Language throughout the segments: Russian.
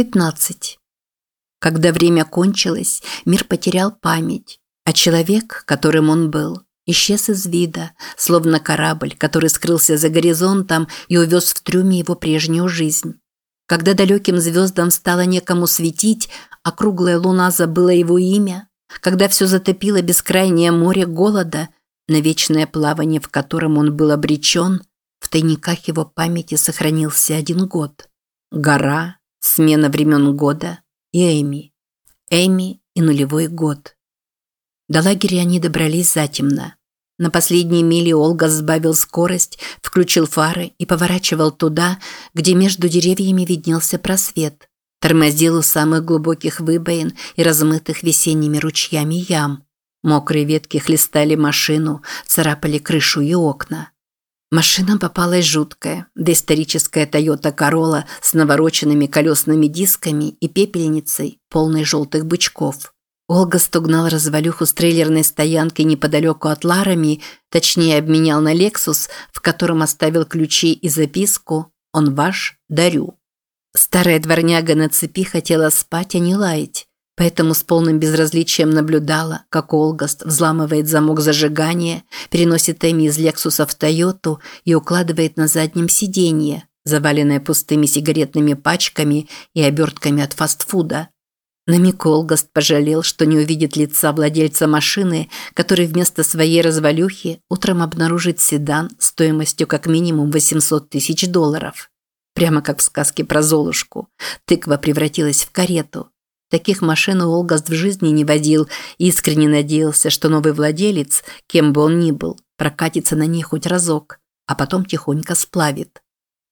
15. Когда время кончилось, мир потерял память, а человек, которым он был, исчез из вида, словно корабль, который скрылся за горизонтом и увез в трюме его прежнюю жизнь. Когда далеким звездам стало некому светить, а круглая луна забыла его имя, когда все затопило бескрайнее море голода, на вечное плавание в котором он был обречен, в тайниках его памяти сохранился один год. Гора, Смена времен года и Эми. Эми и нулевой год. До лагеря они добрались затемно. На последней миле Олга сбавил скорость, включил фары и поворачивал туда, где между деревьями виднелся просвет. Тормозил у самых глубоких выбоин и размытых весенними ручьями ям. Мокрые ветки хлестали машину, царапали крышу и окна. Машина попалась жуткая, доисторическая Toyota Corolla с навороченными колесными дисками и пепельницей, полной желтых бычков. Олга стугнал развалюху с трейлерной стоянки неподалеку от Ларами, точнее обменял на Lexus, в котором оставил ключи и записку «Он ваш, дарю». Старая дворняга на цепи хотела спать, а не лаять. Поэтому с полным безразличием наблюдала, как Олгаст взламывает замок зажигания, переносит Эми из Лексуса в Тойоту и укладывает на заднем сиденье, заваленное пустыми сигаретными пачками и обертками от фастфуда. На миг Олгаст пожалел, что не увидит лица владельца машины, который вместо своей развалюхи утром обнаружит седан стоимостью как минимум 800 тысяч долларов. Прямо как в сказке про Золушку. Тыква превратилась в карету. Таких машин Олгаст в жизни не водил и искренне надеялся, что новый владелец, кем бы он ни был, прокатится на ней хоть разок, а потом тихонько сплавит.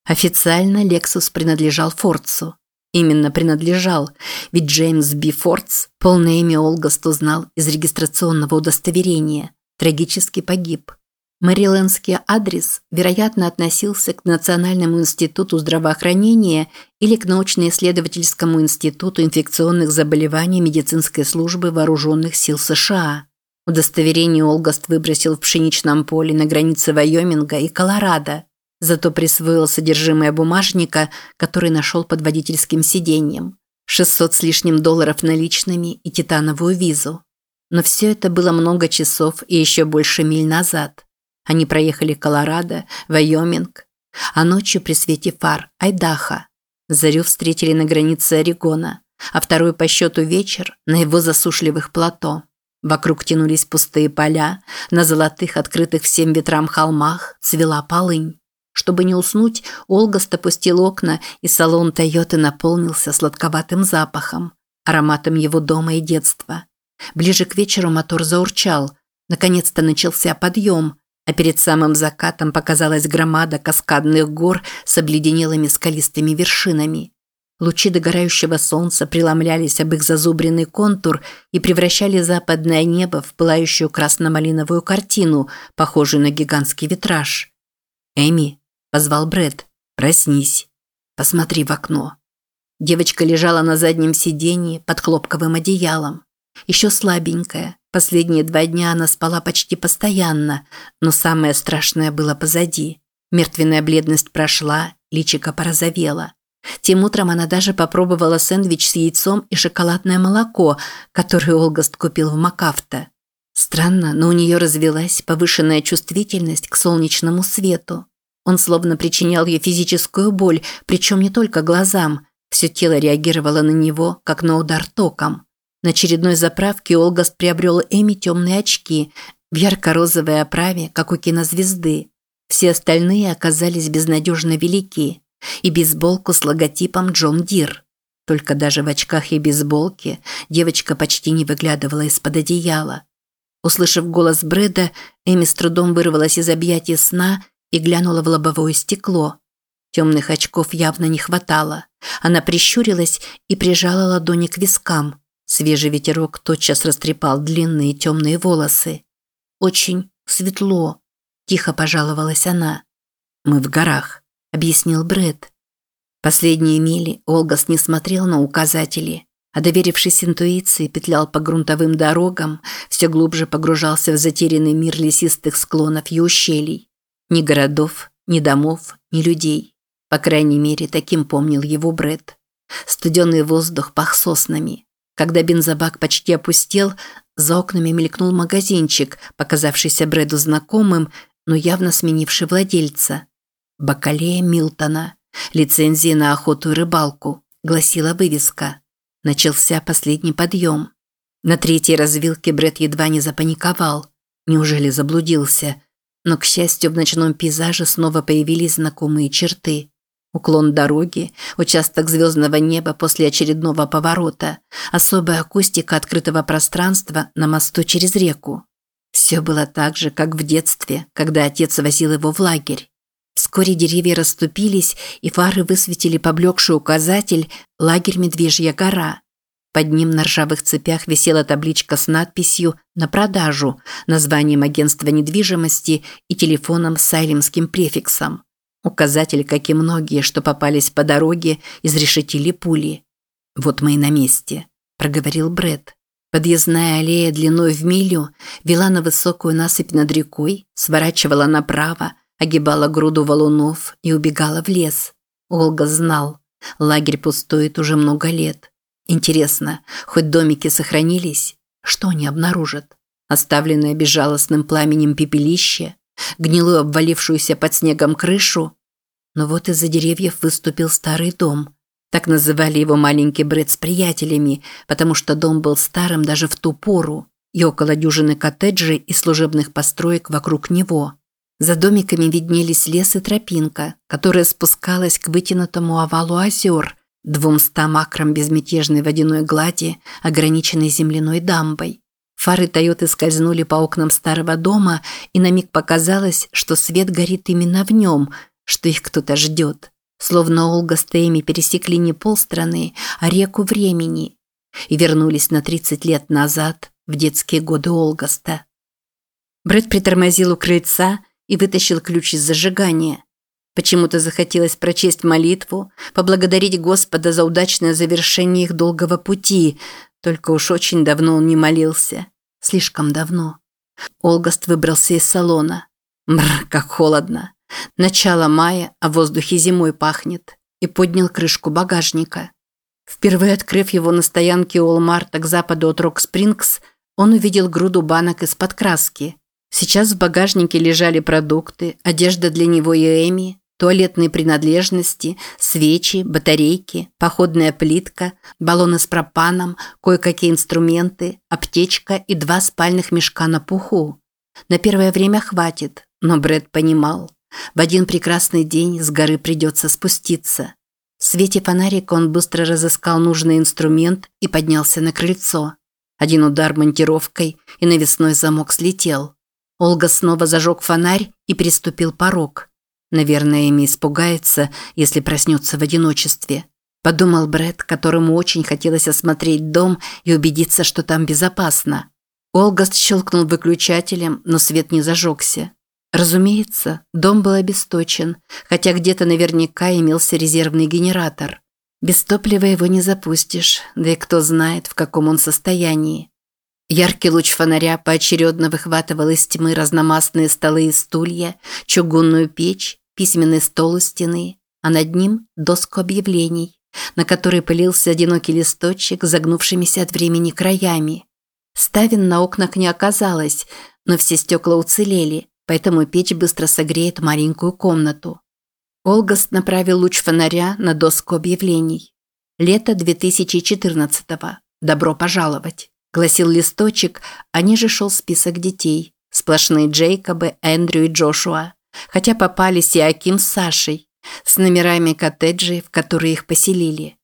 Официально Lexus принадлежал Фордсу. Именно принадлежал, ведь Джеймс Би Фордс, полное имя Олгаст узнал из регистрационного удостоверения, трагически погиб. Мэрилендский адрес, вероятно, относился к Национальному институту здравоохранения или к научно-исследовательскому институту инфекционных заболеваний медицинской службы вооруженных сил США. Удостоверение Олгаст выбросил в пшеничном поле на границе Вайоминга и Колорадо, зато присвоил содержимое бумажника, который нашел под водительским сиденьем. 600 с лишним долларов наличными и титановую визу. Но все это было много часов и еще больше миль назад. Они проехали Колорадо, Вайоминг, а ночью при свете фар – Айдахо. Зарю встретили на границе Орегона, а второй по счету вечер – на его засушливых плато. Вокруг тянулись пустые поля, на золотых, открытых всем ветрам холмах цвела полынь. Чтобы не уснуть, Олгаст опустил окна, и салон Тойоты наполнился сладковатым запахом, ароматом его дома и детства. Ближе к вечеру мотор заурчал. Наконец-то начался подъем, а перед самым закатом показалась громада каскадных гор с обледенелыми скалистыми вершинами. Лучи догорающего солнца преломлялись об их зазубренный контур и превращали западное небо в пылающую красно-малиновую картину, похожую на гигантский витраж. «Эми», – позвал Бред, – «проснись. Посмотри в окно». Девочка лежала на заднем сиденье под хлопковым одеялом. Еще слабенькая, Последние два дня она спала почти постоянно, но самое страшное было позади. Мертвенная бледность прошла, личико порозовело. Тем утром она даже попробовала сэндвич с яйцом и шоколадное молоко, которое Олгаст купил в Макафта. Странно, но у нее развилась повышенная чувствительность к солнечному свету. Он словно причинял ей физическую боль, причем не только глазам. Все тело реагировало на него, как на удар током. На очередной заправке Олгаст приобрел Эми темные очки в ярко-розовой оправе, как у кинозвезды. Все остальные оказались безнадежно велики. И бейсболку с логотипом Джон Дир. Только даже в очках и бейсболке девочка почти не выглядывала из-под одеяла. Услышав голос Брэда, Эми с трудом вырвалась из объятий сна и глянула в лобовое стекло. Темных очков явно не хватало. Она прищурилась и прижала ладони к вискам. Свежий ветерок тотчас растрепал длинные темные волосы. «Очень светло», – тихо пожаловалась она. «Мы в горах», – объяснил Бред. Последние мили Олгас не смотрел на указатели, а доверившись интуиции, петлял по грунтовым дорогам, все глубже погружался в затерянный мир лесистых склонов и ущелий. Ни городов, ни домов, ни людей. По крайней мере, таким помнил его Бред. Студенный воздух пах соснами. Когда бензобак почти опустел, за окнами мелькнул магазинчик, показавшийся Брэду знакомым, но явно сменивший владельца. «Бакалея Милтона. Лицензия на охоту и рыбалку», – гласила вывеска. Начался последний подъем. На третьей развилке Брэд едва не запаниковал. Неужели заблудился? Но, к счастью, в ночном пейзаже снова появились знакомые черты. Уклон дороги, участок звездного неба после очередного поворота, особая акустика открытого пространства на мосту через реку. Все было так же, как в детстве, когда отец возил его в лагерь. Вскоре деревья расступились, и фары высветили поблекший указатель «Лагерь Медвежья гора». Под ним на ржавых цепях висела табличка с надписью «На продажу», названием агентства недвижимости и телефоном с сайлемским префиксом. Указатель, как и многие, что попались по дороге, изрешетили пули. «Вот мы и на месте», – проговорил Бред. Подъездная аллея длиной в милю вела на высокую насыпь над рекой, сворачивала направо, огибала груду валунов и убегала в лес. Олга знал, лагерь пустует уже много лет. Интересно, хоть домики сохранились, что они обнаружат? Оставленное безжалостным пламенем пепелище, гнилую обвалившуюся под снегом крышу. Но вот из-за деревьев выступил старый дом. Так называли его маленький Брэд с приятелями, потому что дом был старым даже в ту пору, и около дюжины коттеджей и служебных построек вокруг него. За домиками виднелись лес и тропинка, которая спускалась к вытянутому овалу озер, двумстам акрам безмятежной водяной глади, ограниченной земляной дамбой. Фары Тойоты скользнули по окнам старого дома, и на миг показалось, что свет горит именно в нем, что их кто-то ждет. Словно Олга с Тейми пересекли не полстраны, а реку времени и вернулись на 30 лет назад, в детские годы Олгаста. Брэд притормозил у крыльца и вытащил ключ из зажигания. Почему-то захотелось прочесть молитву, поблагодарить Господа за удачное завершение их долгого пути, только уж очень давно он не молился. Слишком давно. Олгаст выбрался из салона. Мр, как холодно. Начало мая, а в воздухе зимой пахнет. И поднял крышку багажника. Впервые открыв его на стоянке Уолмарта к западу от Рок-Спрингс, он увидел груду банок из-под краски. Сейчас в багажнике лежали продукты, одежда для него и Эми, туалетные принадлежности, свечи, батарейки, походная плитка, баллоны с пропаном, кое-какие инструменты, аптечка и два спальных мешка на пуху. На первое время хватит, но Брэд понимал. В один прекрасный день с горы придется спуститься. В свете фонарика он быстро разыскал нужный инструмент и поднялся на крыльцо. Один удар монтировкой, и навесной замок слетел. Ольга снова зажег фонарь и приступил порог. Наверное, Эми испугается, если проснется в одиночестве. Подумал Брэд, которому очень хотелось осмотреть дом и убедиться, что там безопасно. Олгаст щелкнул выключателем, но свет не зажегся. Разумеется, дом был обесточен, хотя где-то наверняка имелся резервный генератор. Без топлива его не запустишь, да и кто знает, в каком он состоянии. Яркий луч фонаря поочередно выхватывал из тьмы разномастные столы и стулья, чугунную печь, письменный стол у стены, а над ним доску объявлений, на которой пылился одинокий листочек с загнувшимися от времени краями. Ставен на окнах не оказалось, но все стекла уцелели, поэтому печь быстро согреет маленькую комнату. Олгаст направил луч фонаря на доску объявлений. Лето 2014-го. Добро пожаловать гласил листочек, а ниже шел список детей. Сплошные Джейкобы, Эндрю и Джошуа. Хотя попались и Аким с Сашей, с номерами коттеджей, в которые их поселили.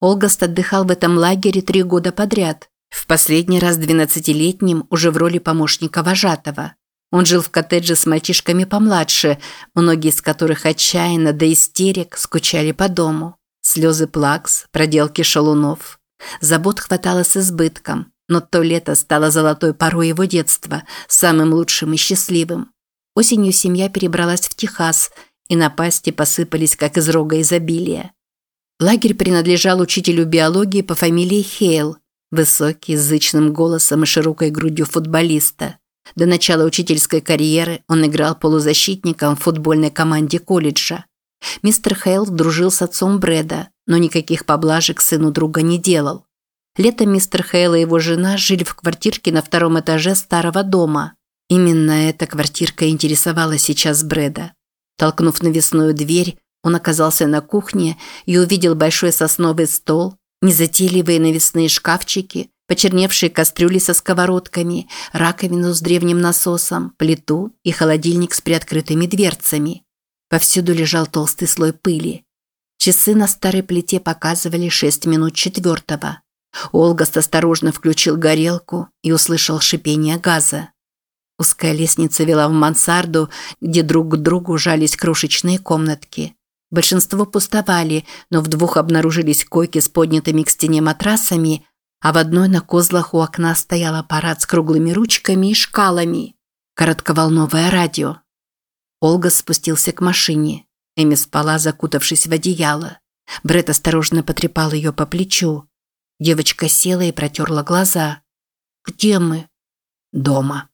Олгаст отдыхал в этом лагере три года подряд. В последний раз двенадцатилетним уже в роли помощника вожатого. Он жил в коттедже с мальчишками помладше, многие из которых отчаянно до истерик скучали по дому. Слезы плакс, проделки шалунов. Забот хватало с избытком. Но то лето стало золотой порой его детства, самым лучшим и счастливым. Осенью семья перебралась в Техас, и напасти посыпались, как из рога изобилия. Лагерь принадлежал учителю биологии по фамилии Хейл, высокий, с зычным голосом и широкой грудью футболиста. До начала учительской карьеры он играл полузащитником в футбольной команде колледжа. Мистер Хейл дружил с отцом Брэда, но никаких поблажек сыну друга не делал. Летом мистер Хейл и его жена жили в квартирке на втором этаже старого дома. Именно эта квартирка интересовала сейчас Брэда. Толкнув навесную дверь, он оказался на кухне и увидел большой сосновый стол, незатейливые навесные шкафчики, почерневшие кастрюли со сковородками, раковину с древним насосом, плиту и холодильник с приоткрытыми дверцами. Повсюду лежал толстый слой пыли. Часы на старой плите показывали 6 минут четвертого. Олгаст осторожно включил горелку и услышал шипение газа. Узкая лестница вела в мансарду, где друг к другу жались крошечные комнатки. Большинство пустовали, но в двух обнаружились койки с поднятыми к стене матрасами, а в одной на козлах у окна стоял аппарат с круглыми ручками и шкалами. Коротковолновое радио. Ольга спустился к машине. Эми спала, закутавшись в одеяло. Бред осторожно потрепал ее по плечу. Девочка села и протерла глаза. «Где мы?» «Дома».